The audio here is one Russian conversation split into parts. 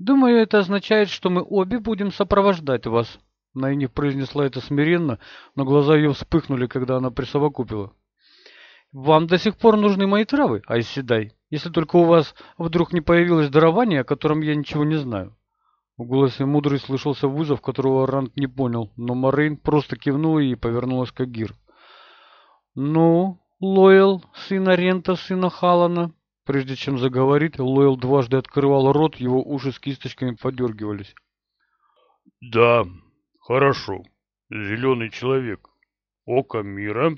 Думаю, это означает, что мы обе будем сопровождать вас». Найни произнесла это смиренно, но глаза ее вспыхнули, когда она присовокупила. «Вам до сих пор нужны мои травы, Айседай, если только у вас вдруг не появилось дарование, о котором я ничего не знаю». В голосе мудрый слышался вызов, которого Ранд не понял, но Морейн просто кивнула и повернулась к Агир. «Ну, Лоэл, сын Арента, сына Халана, Прежде чем заговорить, Лойл дважды открывал рот, его уши с кисточками подергивались. «Да, хорошо. Зеленый человек. Око мира».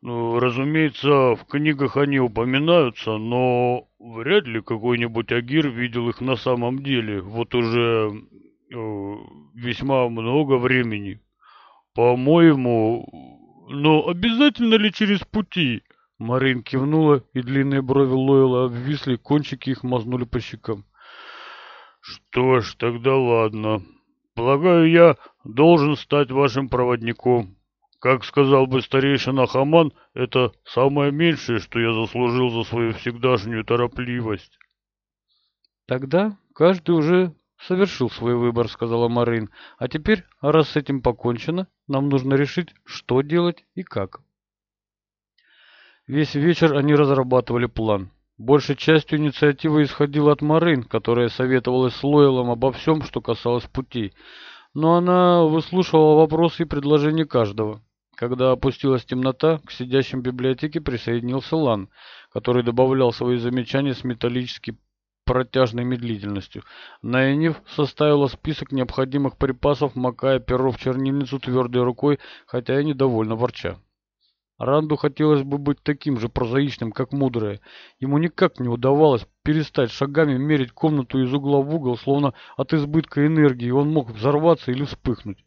Ну, разумеется, в книгах они упоминаются, но вряд ли какой-нибудь Агир видел их на самом деле. Вот уже э, весьма много времени. По-моему, но обязательно ли через пути? Марин кивнула, и длинные брови Лойла обвисли, кончики их мазнули по щекам. «Что ж, тогда ладно. Полагаю, я должен стать вашим проводником. Как сказал бы старейшина Хаман, это самое меньшее, что я заслужил за свою всегдашнюю торопливость». «Тогда каждый уже совершил свой выбор», — сказала Марин. «А теперь, раз с этим покончено, нам нужно решить, что делать и как». Весь вечер они разрабатывали план. Большей частью инициатива исходила от Марин, которая советовалась с Лойлом обо всем, что касалось пути, Но она выслушивала вопросы и предложения каждого. Когда опустилась темнота, к сидящим в библиотеке присоединился Лан, который добавлял свои замечания с металлически протяжной медлительностью. Наинив составила список необходимых припасов, макая перо в чернильницу твердой рукой, хотя и недовольно ворча. Ранду хотелось бы быть таким же прозаичным, как мудрое. Ему никак не удавалось перестать шагами мерить комнату из угла в угол, словно от избытка энергии он мог взорваться или вспыхнуть.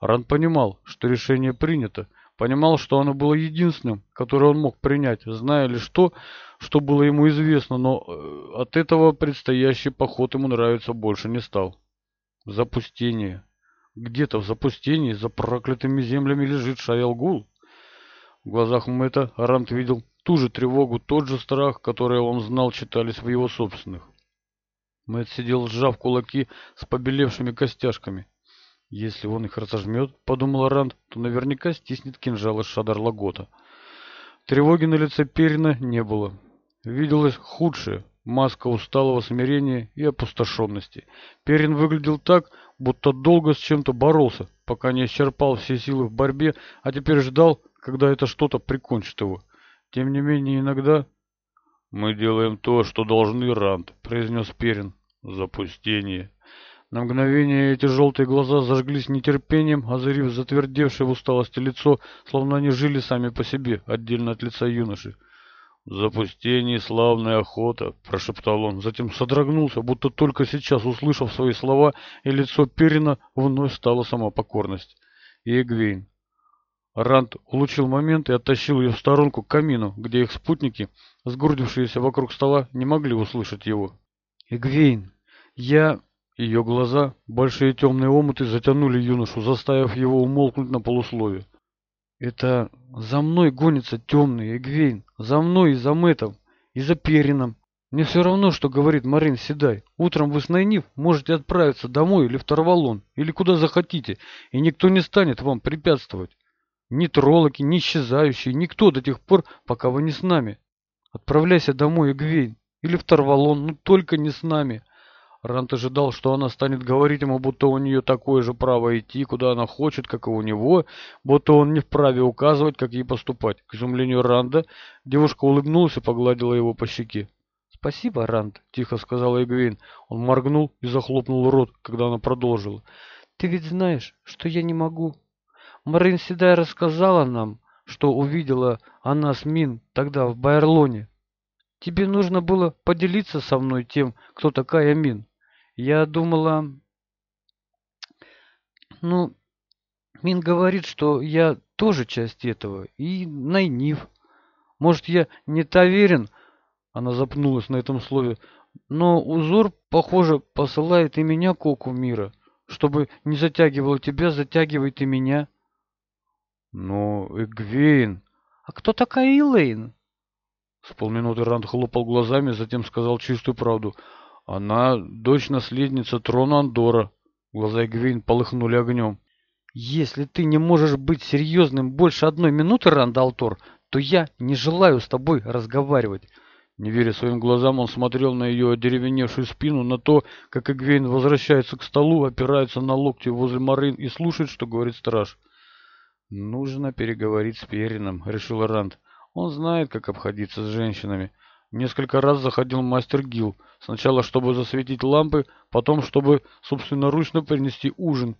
Ран понимал, что решение принято, понимал, что оно было единственным, которое он мог принять, зная лишь то, что было ему известно, но э, от этого предстоящий поход ему нравиться больше не стал. Запустение. Где-то в запустении за проклятыми землями лежит Шаялгул. В глазах Мэтта Арант видел ту же тревогу, тот же страх, которые он знал, читались в его собственных. Мэтт сидел, сжав кулаки с побелевшими костяшками. «Если он их разожмет, — подумал Арант, — то наверняка стиснет кинжал из шадар Лагота». Тревоги на лице Перина не было. Виделось худшее — маска усталого смирения и опустошенности. Перин выглядел так, будто долго с чем-то боролся, пока не исчерпал все силы в борьбе, а теперь ждал, когда это что-то прикончит его. Тем не менее, иногда... «Мы делаем то, что должны, Ранд», — произнес Перин. «Запустение». На мгновение эти желтые глаза зажглись нетерпением, озарив затвердевшее в усталости лицо, словно они жили сами по себе, отдельно от лица юноши. «В запустении славная охота», — прошептал он, затем содрогнулся, будто только сейчас, услышав свои слова, и лицо Перина вновь стало сама покорность. «Игвейн, Ранд улучил момент и оттащил ее в сторонку к камину, где их спутники, сгрудившиеся вокруг стола, не могли услышать его. «Эгвейн, я...» Ее глаза, большие темные омуты, затянули юношу, заставив его умолкнуть на полуслове. «Это за мной гонится темный Эгвейн, за мной и за Мэтом, и за Перином. Мне все равно, что говорит Марин Седай. Утром вы с Найниф можете отправиться домой или в Тарвалон, или куда захотите, и никто не станет вам препятствовать» ни троллоки, ни исчезающие, никто до тех пор, пока вы не с нами. Отправляйся домой, Игвейн, или в Тарвалон, но только не с нами». Рант ожидал, что она станет говорить ему, будто у нее такое же право идти, куда она хочет, как и у него, будто он не вправе указывать, как ей поступать. К изумлению Ранда девушка улыбнулась и погладила его по щеке. «Спасибо, Ранд», — тихо сказала Игвейн. Он моргнул и захлопнул рот, когда она продолжила. «Ты ведь знаешь, что я не могу Марин Седай рассказала нам, что увидела она с Мин тогда в Байерлоне. Тебе нужно было поделиться со мной тем, кто такая Мин. Я думала... Ну, Мин говорит, что я тоже часть этого, и Найнив. Может, я не таверен, она запнулась на этом слове, но узор, похоже, посылает и меня к оку мира. Чтобы не затягивало тебя, затягивает и меня. Ну, Но Игвейн. А кто такая Элейн? С полминуты Ранд хлопал глазами, затем сказал чистую правду. Она дочь-наследница трона Андора. Глаза Игвейн полыхнули огнем. Если ты не можешь быть серьезным больше одной минуты, Ранд Алтор, то я не желаю с тобой разговаривать. Не веря своим глазам, он смотрел на ее одеревеневшую спину, на то, как Игвейн возвращается к столу, опирается на локти возле Марын и слушает, что говорит страж. Нужно переговорить с Перином, решил Ранд. Он знает, как обходиться с женщинами. Несколько раз заходил мастер Гил, сначала чтобы засветить лампы, потом чтобы собственноручно принести ужин,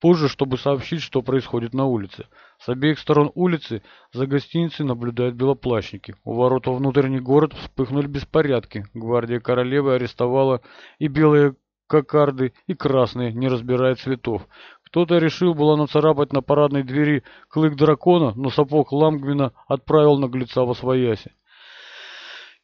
позже чтобы сообщить, что происходит на улице. С обеих сторон улицы за гостиницей наблюдают белоплащники. У ворот во внутренний город вспыхнули беспорядки. Гвардия королевы арестовала и белые кокарды, и красные, не разбирая цветов. Кто-то решил было нацарапать на парадной двери клык дракона, но сапог Ламгвина отправил наглеца во свояси.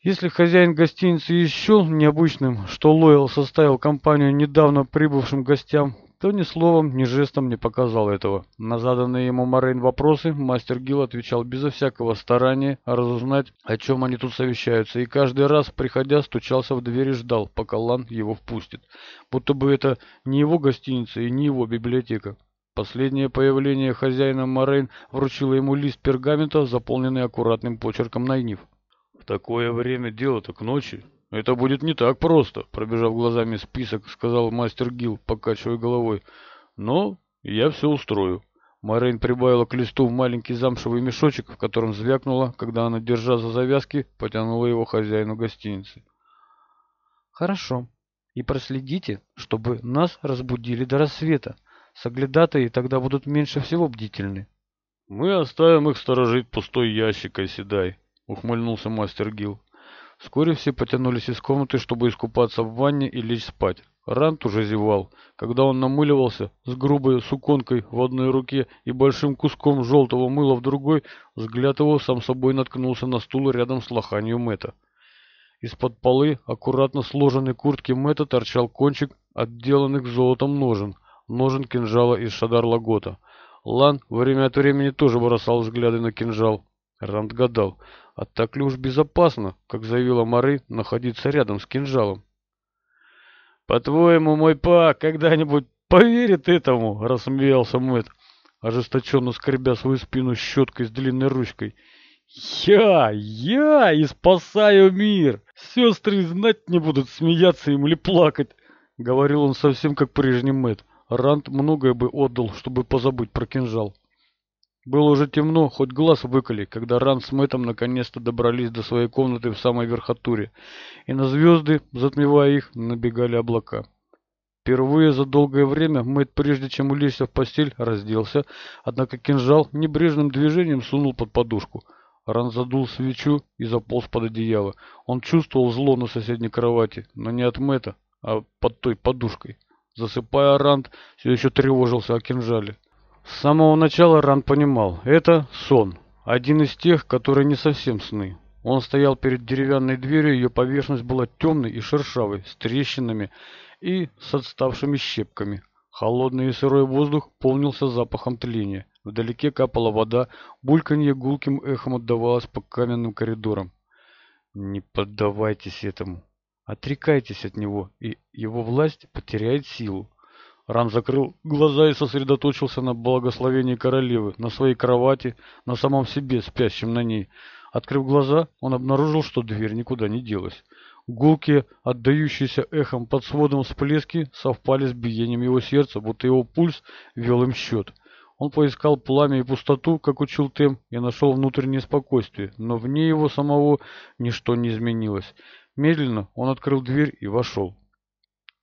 Если хозяин гостиницы еще необычным, что Лойл составил компанию недавно прибывшим гостям то ни словом, ни жестом не показал этого. На заданные ему Морейн вопросы мастер Гил отвечал безо всякого старания разузнать, о чем они тут совещаются, и каждый раз, приходя, стучался в дверь и ждал, пока Лан его впустит. Будто бы это не его гостиница и не его библиотека. Последнее появление хозяина Морейн вручило ему лист пергамента, заполненный аккуратным почерком Найниф. «В такое время дело-то к ночи», это будет не так просто, пробежав глазами список, сказал мастер Гил, покачивая головой. Но я все устрою. Морейн прибавила к листу в маленький замшевый мешочек, в котором звякнула, когда она, держа за завязки, потянула его хозяину гостиницы. «Хорошо. И проследите, чтобы нас разбудили до рассвета. Соглядатые тогда будут меньше всего бдительны». «Мы оставим их сторожить пустой ящик, Оседай», — ухмыльнулся мастер Гил вскоре все потянулись из комнаты чтобы искупаться в ванне и лечь спать. Рант уже зевал. Когда он намыливался с грубой суконкой в одной руке и большим куском желтого мыла в другой взгляд его сам собой наткнулся на стул рядом с лоханью мэта из-под полы аккуратно сложенной куртки мэта торчал кончик отделанных золотом ножен ножен кинжала из шадар лагота. Лан время от времени тоже бросал взгляды на кинжал. Ранд гадал, а так ли уж безопасно, как заявила Мары, находиться рядом с кинжалом? «По-твоему, мой па когда-нибудь поверит этому?» – рассмеялся Мэтт, ожесточенно скребя свою спину щеткой с длинной ручкой. «Я, я и спасаю мир! Сестры знать не будут смеяться им или плакать!» — говорил он совсем как прежний Мэтт. Рант многое бы отдал, чтобы позабыть про кинжал. Было уже темно, хоть глаз выколи, когда Ран с Мэттом наконец-то добрались до своей комнаты в самой верхотуре, и на звезды, затмевая их, набегали облака. Впервые за долгое время Мэтт, прежде чем улечься в постель, разделся, однако кинжал небрежным движением сунул под подушку. Ран задул свечу и заполз под одеяло. Он чувствовал зло на соседней кровати, но не от Мэтта, а под той подушкой. Засыпая, Ранд все еще тревожился о кинжале. С самого начала Ран понимал, это сон, один из тех, которые не совсем сны. Он стоял перед деревянной дверью, ее поверхность была темной и шершавой, с трещинами и с отставшими щепками. Холодный и сырой воздух полнился запахом тления. Вдалеке капала вода, бульканье гулким эхом отдавалось по каменным коридорам. Не поддавайтесь этому. Отрекайтесь от него, и его власть потеряет силу. Рам закрыл глаза и сосредоточился на благословении королевы, на своей кровати, на самом себе, спящем на ней. Открыв глаза, он обнаружил, что дверь никуда не делась. Гулки, отдающиеся эхом под сводом всплески, совпали с биением его сердца, будто его пульс вел им счет. Он поискал пламя и пустоту, как учил Тем, и нашел внутреннее спокойствие, но вне его самого ничто не изменилось. Медленно он открыл дверь и вошел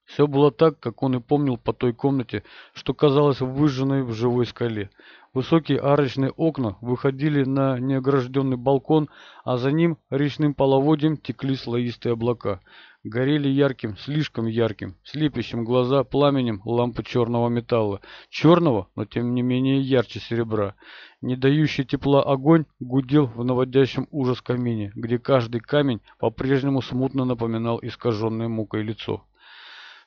все было так как он и помнил по той комнате что казалось выжженной в живой скале. Высокие арочные окна выходили на неогражденный балкон а за ним речным половодьем текли слоистые облака. Горели ярким слишком ярким слепящим глаза пламенем лампы черного металла. Черного но тем не менее ярче серебра. Не дающий тепла огонь гудел в наводящем ужас камине где каждый камень по-прежнему смутно напоминал искаженное мукой лицо.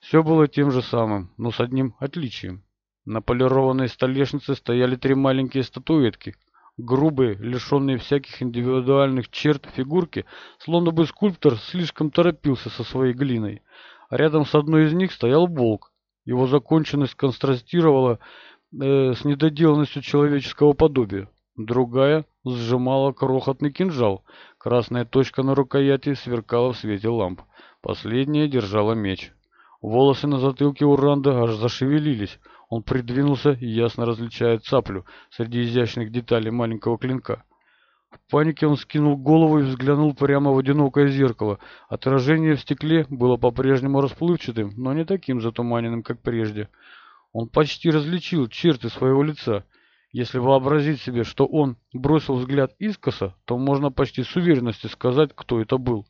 Все было тем же самым, но с одним отличием. На полированной столешнице стояли три маленькие статуэтки. Грубые, лишенные всяких индивидуальных черт фигурки, словно бы скульптор слишком торопился со своей глиной. А рядом с одной из них стоял волк. Его законченность контрастировала э, с недоделанностью человеческого подобия. Другая сжимала крохотный кинжал. Красная точка на рукояти сверкала в свете ламп. Последняя держала меч. Волосы на затылке у Ранда аж зашевелились. Он придвинулся и ясно различает цаплю среди изящных деталей маленького клинка. В панике он скинул голову и взглянул прямо в одинокое зеркало. Отражение в стекле было по-прежнему расплывчатым, но не таким затуманенным, как прежде. Он почти различил черты своего лица. Если вообразить себе, что он бросил взгляд искоса, то можно почти с уверенностью сказать, кто это был.